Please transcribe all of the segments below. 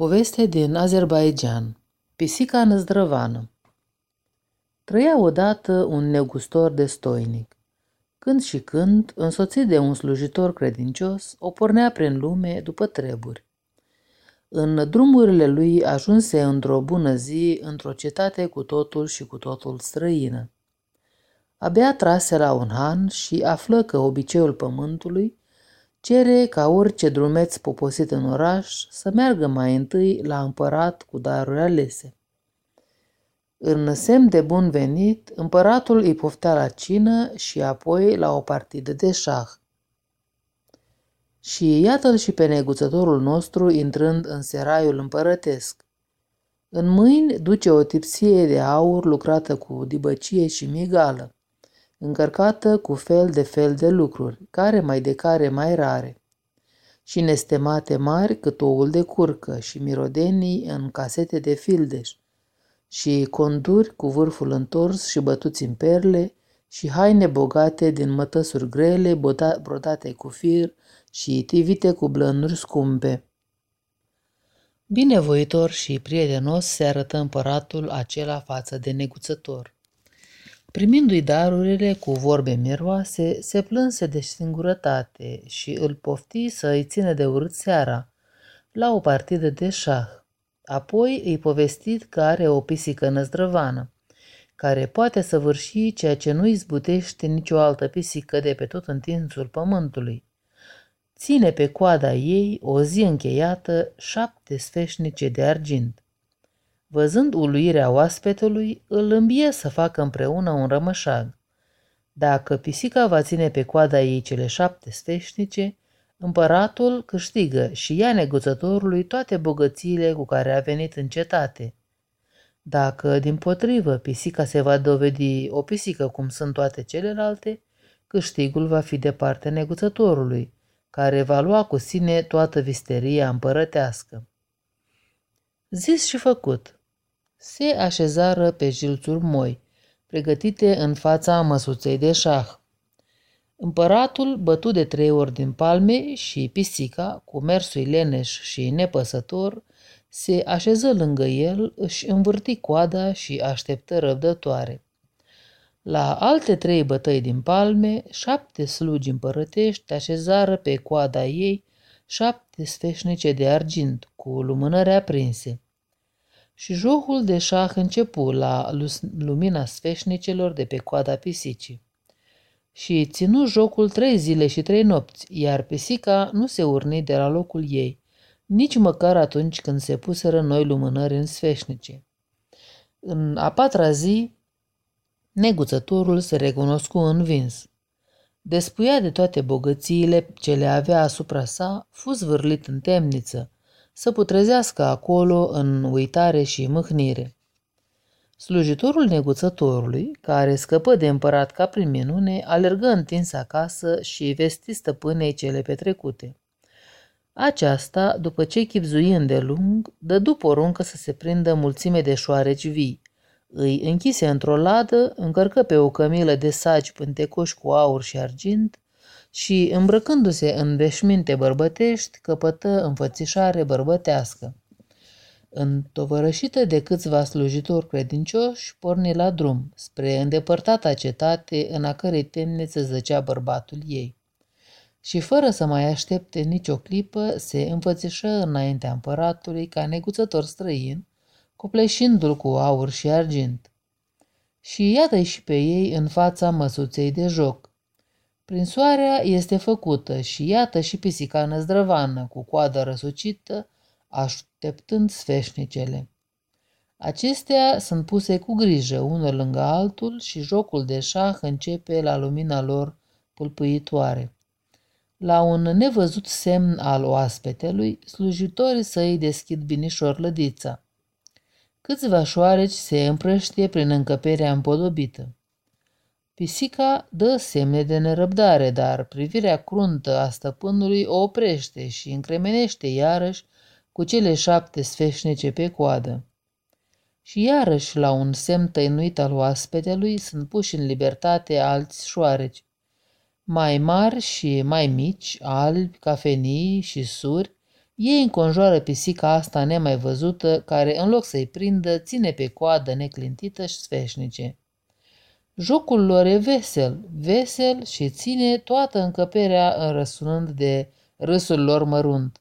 Poveste din Azerbaijan Pisica năzdrăvană Trăia odată un negustor destoinic. Când și când, însoțit de un slujitor credincios, o pornea prin lume după treburi. În drumurile lui ajunse într-o bună zi într-o cetate cu totul și cu totul străină. Abia trase la un han și află că obiceiul pământului cere ca orice drumeț poposit în oraș să meargă mai întâi la împărat cu daruri alese. În semn de bun venit, împăratul îi poftea la cină și apoi la o partidă de șah. Și iată-l și pe neguțătorul nostru intrând în seraiul împărătesc. În mâini duce o tipsie de aur lucrată cu dibăcie și migală încărcată cu fel de fel de lucruri, care mai de care mai rare, și nestemate mari cât oul de curcă și mirodenii în casete de fildeș, și conduri cu vârful întors și bătuți în perle, și haine bogate din mătăsuri grele, brodate cu fir și tivite cu blănuri scumpe. Binevoitor și prietenos se arătă împăratul acela față de neguțător. Primindu-i darurile cu vorbe miroase, se plânse de singurătate și îl pofti să îi țină de urât seara, la o partidă de șah. Apoi îi povestit că are o pisică năzdrăvană, care poate să vârși ceea ce nu izbutește nicio altă pisică de pe tot întinsul pământului. Ține pe coada ei o zi încheiată șapte sfeșnice de argint. Văzând uluirea oaspetului, îl îmbie să facă împreună un rămășag. Dacă pisica va ține pe coada ei cele șapte sfeșnice, împăratul câștigă și ia neguțătorului toate bogățiile cu care a venit în cetate. Dacă, din potrivă, pisica se va dovedi o pisică cum sunt toate celelalte, câștigul va fi de partea neguțătorului, care va lua cu sine toată visteria împărătească. Zis și făcut, se așezară pe jilțuri moi, pregătite în fața măsuței de șah. Împăratul bătu de trei ori din palme și pisica, cu mersul leneș și nepăsător, se așeză lângă el, își învârti coada și așteptă răbdătoare. La alte trei bătăi din palme, șapte slugi împărătești așezară pe coada ei șapte sfeșnice de argint cu lumânări aprinse și jocul de șah începu la lumina sfeșnicelor de pe coada pisicii. Și ținu jocul trei zile și trei nopți, iar pisica nu se urni de la locul ei, nici măcar atunci când se puseră noi lumânări în sfeșnice. În a patra zi, neguțătorul se recunoscu învins. Despuia de toate bogățiile ce le avea asupra sa, fu zvârlit în temniță, să putrezească acolo în uitare și mâhnire. Slujitorul neguțătorului, care scăpă de împărat ca prin minune, alergă întins acasă și vesti stăpânei cele petrecute. Aceasta, după ce chipzui îndelung, dădu poruncă să se prindă mulțime de șoareci vii. Îi închise într-o ladă, încărcă pe o cămilă de sagi pântecoși cu aur și argint și, îmbrăcându-se în veșminte bărbătești, căpătă înfățișare bărbătească. Întovărășită de câțiva slujitori credincioși, porni la drum, spre îndepărtata cetate în a cărei temniță zăcea bărbatul ei. Și fără să mai aștepte nicio clipă, se înfățișă înaintea împăratului ca neguțător străin, copleșindu-l cu aur și argint. Și iată și pe ei în fața măsuței de joc, Prinsoarea este făcută și iată și pisica năzdrăvană cu coada răsucită, așteptând sfeșnicele. Acestea sunt puse cu grijă unul lângă altul și jocul de șah începe la lumina lor pulpâitoare. La un nevăzut semn al oaspetelui, slujitorii săi deschid binișor lădița. Câțiva șoareci se împrăștie prin încăperea împodobită. Pisica dă semne de nerăbdare, dar privirea cruntă a stăpânului o oprește și încremenește iarăși cu cele șapte sfeșnice pe coadă. Și iarăși, la un semn tăinuit al oaspetelui, sunt puși în libertate alți șoareci, mai mari și mai mici, albi, cafenii și suri, Ei înconjoară pisica asta nemai văzută, care, în loc să-i prindă, ține pe coadă neclintită și sfeșnice. Jocul lor e vesel, vesel și ține toată încăperea răsunând de râsul lor mărunt.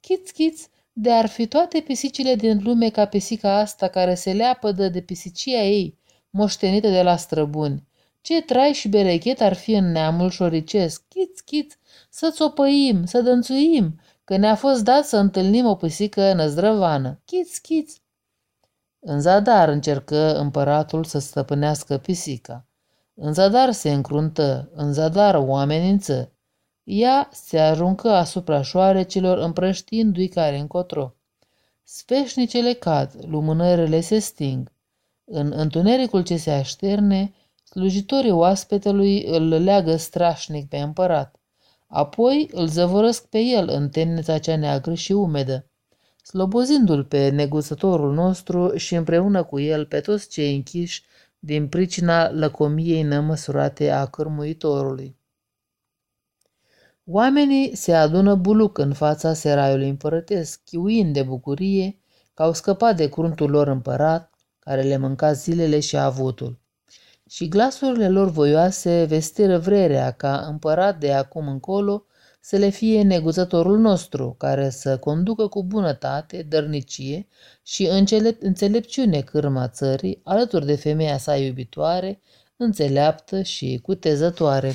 Chiț, chiț, de ar fi toate pisicile din lume ca pisica asta care se leapădă de pisicia ei, moștenită de la străbuni. Ce trai și berechet ar fi în neamul șoricesc, chiț, chiț, să țopăim, să dănțuim, că ne-a fost dat să întâlnim o pisică năzdrăvană. Chiț, chiț! În zadar încercă împăratul să stăpânească pisica. În zadar se încruntă, în zadar o amenință. Ea se aruncă asupra șoarecilor împrăștiindu-i care încotro. Sfeșnicele cad, lumânările se sting. În întunericul ce se așterne, slujitorii oaspetelui îl leagă strașnic pe împărat. Apoi îl zăvorăsc pe el în temnița cea neagră și umedă, slobozindu-l pe negusătorul nostru și împreună cu el pe toți cei închiși din pricina lăcomiei nămăsurate a cârmuitorului. Oamenii se adună buluc în fața seraiului împărătesc, chiuind de bucurie că au scăpat de cruntul lor împărat, care le mânca zilele și avutul și glasurile lor voioase vestiră vrerea ca împărat de acum încolo să le fie neguzătorul nostru, care să conducă cu bunătate, dărnicie și încelep- înțelepciune cârma țării, alături de femeia sa iubitoare, înțeleaptă și cutezătoare.